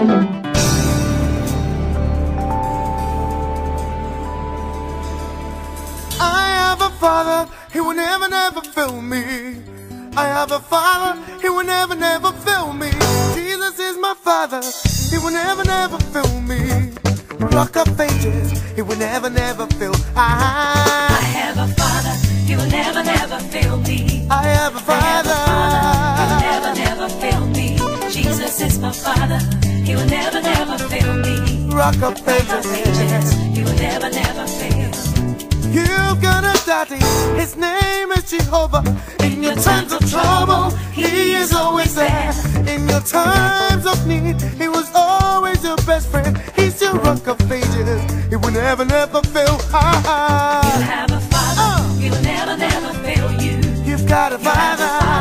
I have a father, he will never, never fail me. I have a father, he will never, never fail me. Jesus is my father, he will never, never fail me. Rock of ages, he will never, never fail. I I, have a father, he will never, never fail me. I have a I have a father, he will never, never fail me. Jesus is my father, he will never, never fail me. Rock of Rock of ages, ages, he will never, never fail. you've got a daddy, his name is Jehovah. In your times of trouble, he is always there. In your times of need, he was always your best friend. He's your rock of ages, he will never, never fail. You have a father, uh. he will never, never fail you. you've got You a father,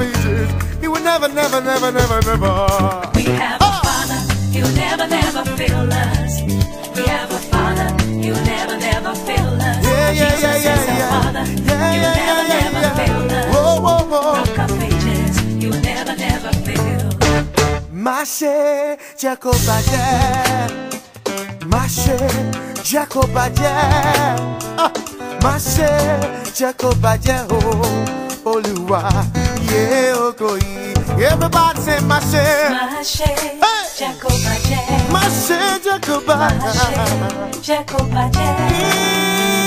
Rock. He will never, never, never, never, never. We have a father, he will never, never fail us. We have a father, he will never, never fail us. Yeah, yeah, Jesus yeah, is yeah, our yeah. father, Yeah, he will yeah, never, yeah, never yeah, fail us. Whoa, whoa, whoa. Rock of ages, he will never, never fail. Máṣe jẹ́ kó bàjẹ́. Máṣe jẹ́ kó bàjẹ́. Ah, Máṣe jẹ́ kó bàjẹ́ o. Olúwa yé ògo. Everybody say máṣe. Mashe, Hey! Jacoba J. Máṣe jẹ́ kó bàjẹ́. Mashe, Jacoba J.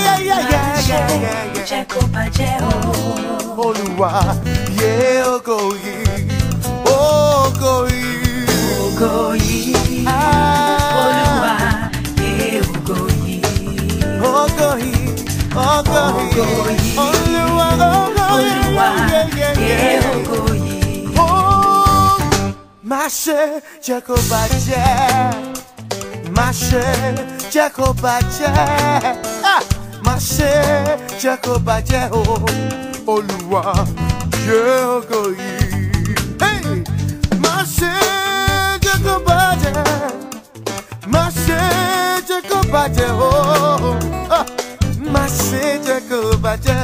Yeah, yeah, yeah, yeah, yeah, yeah. Jacoba J. Oh, Olúwa yé ògo yìí. Maszę ciakowacie Maszę ciakowacie Maszę ciakowacie Olúwa jẹ́ ògo yìí Maszę ciakowacie Maszę ciakowacie Maszę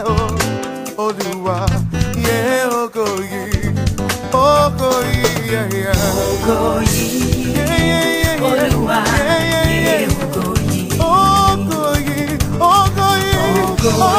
oh. Yìí.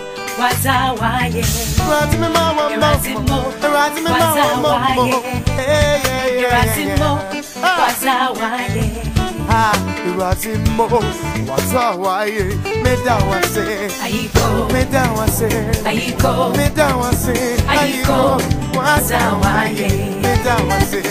mo. Hey! Listen, ìrántí mọ́ wà tá a wáyé. Ah! Ìrántí mọ́ wà tá a wáyé. Ìrántí mọ́ wà tá a wáyé. Àmàmì. Ìrántí mọ́ wà tá a wáyé. Listen, Ìrántí mo wá tá a wáyé. ìrántí mi máa wọ̀ mọ́. Ìrántí mọ́ Ìrántí mi wá máa tá wọ̀ a mọ́. wáyé. Hey, yeah, yeah, Ìrántí yeah, mo yeah. wá tá a wáyé. Ah, ìrántí mọ́ wà tá a wáyé. Mi dá wa sí. Àyíkó, Mi dá wa sí. àyíkó, Me down one say, Ayiko, Wazawaye. Me down one say,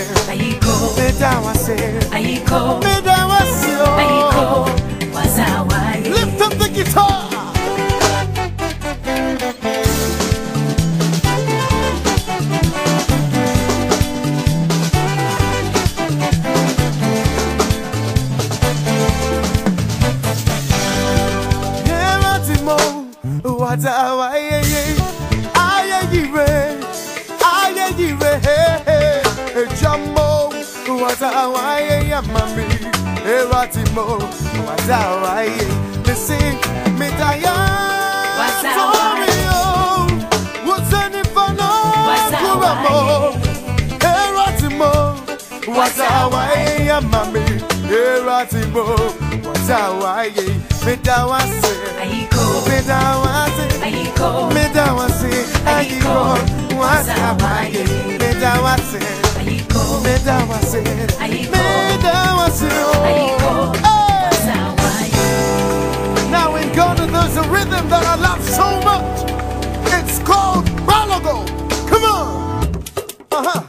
wadawa yeye aye yire aye yire ejamo wadawa yeye amami eratimo wadawa yeye misi mitaya torio wosenifano kuramo eratimo wadawa yeye amami eratimo. Wasawaye. Oh. Now in Ghana there's a rhythm that I love so much. It's called Balago. Come on. Uh-huh.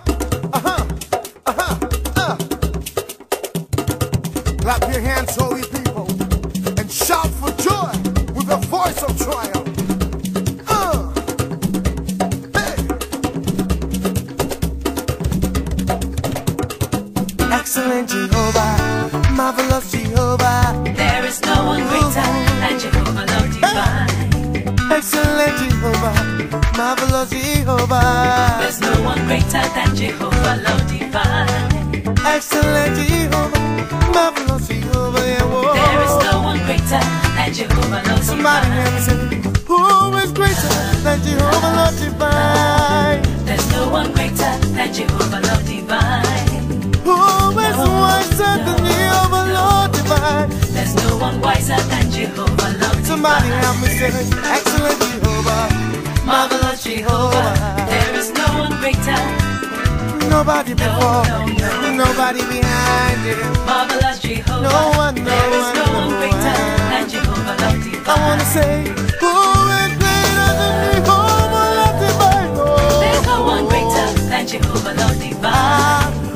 Uh-huh. Uh-huh. Uh. Clap your hands, holy Jehovah. There is no one greater than Jehovah, Lord divine. Excellent Jehovah, marvelous Jehovah. There's no one greater than Jehovah, Lord divine. Excellent Jehovah, marvelous Jehovah. Yeah. There is no one greater than Jehovah, Lord Somebody divine. say, Who is greater than Jehovah, Lord divine? There's no one greater than Jehovah, Lord wiser than Jehovah, Lord Somebody help me say, Excellent Jehovah, Marvelous Jehovah. There is no one greater. nobody before, no, no. nobody behind him. Marvelous Jehovah. No one, no there is one, no no one greater than Jehovah, divine. I wanna say, Who is greater than Jehovah, divine? There's no one greater than Jehovah, Lord divine.